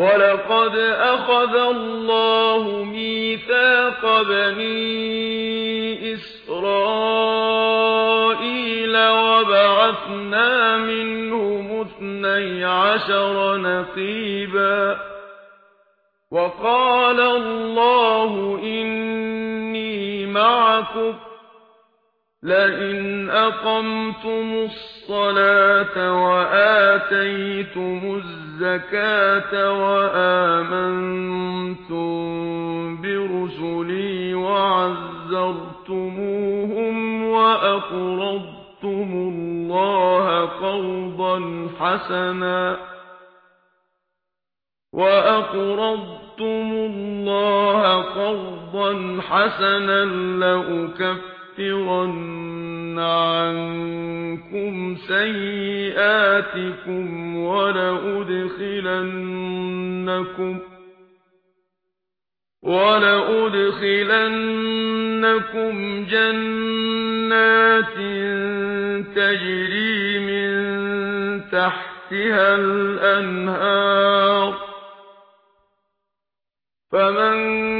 وَلَقَدْ أَخَذَ اللَّهُ مِيثَاقَ بَنِي إِسْرَائِيلَ وَبَعَثْنَا مِنْهُمُ اثْنَيْ عَشَرَ نَقِيبًا وَقَالَ اللَّهُ إِنِّي مَعَكُمْ لَئِنْ أَقَمْتُمُ الصَّلَاةَ وَآتَيْتُمُ الزَّكَاةَ الزَّكَاةَ وَآمَنْتُمْ بِرُسُلِي وَعَزَّرْتُمُوهُمْ وَأَقْرَضْتُمُ اللَّهَ قَرْضًا حَسَنًا وَأَقْرَضْتُمُ اللَّهَ قَرْضًا حَسَنًا لَّأُكَفِّرَنَّ لأكفرن عَنكُمْ سَيِّئَاتِكُمْ وَلَأُدْخِلَنَّكُمْ وَلَأُدْخِلَنَّكُمْ جَنَّاتٍ تَجْرِي مِن تَحْتِهَا الْأَنْهَارُ فَمَن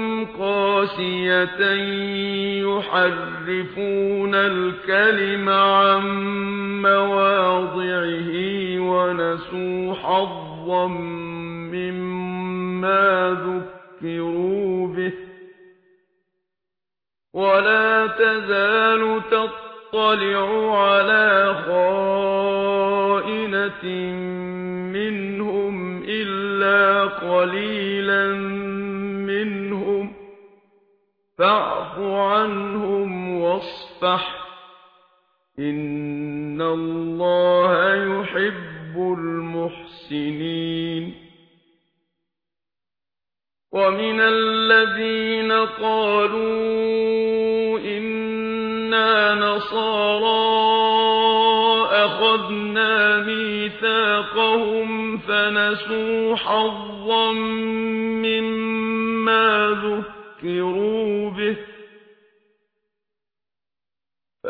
قاسية يحرفون الكلم عن مواضعه ونسوا حظا مما ذكروا به. ولا تزال تطلع على خائنة منهم إلا قليلا. فاعف عنهم واصفح. إن الله يحب المحسنين. ومن الذين قالوا إنا نصارى أخذنا ميثاقهم فنسوا حظا مما ذكروا.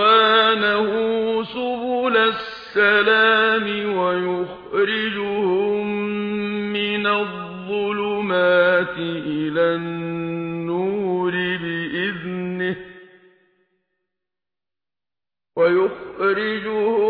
إخوانه سبل السلام ويخرجهم من الظلمات إلى النور بإذنه ويخرجهم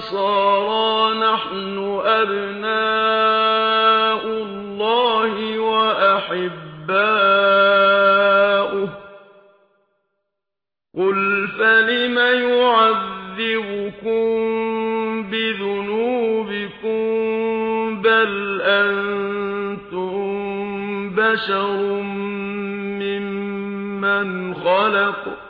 نصارى نَحْنُ أَبْنَاءُ اللَّهِ وَأَحِبَّاؤُهُ. قُلْ فَلِمَ يُعَذِّبُكُم بِذُنُوبِكُم بَلْ أَنتُم بَشَرٌ مِّمَّنْ خَلَقَ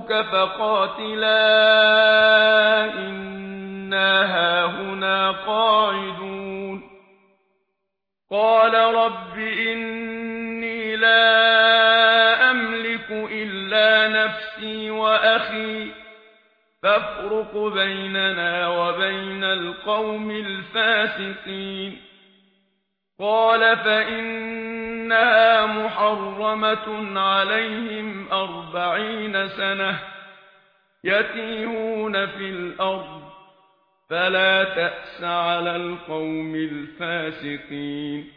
ربك فقاتلا إنا هاهنا قاعدون. قال رب إني لا أملك إلا نفسي وأخي فافرق بيننا وبين القوم الفاسقين. قال فإن إنها محرمة عليهم أربعين سنة يتيهون في الأرض فلا تأس على القوم الفاسقين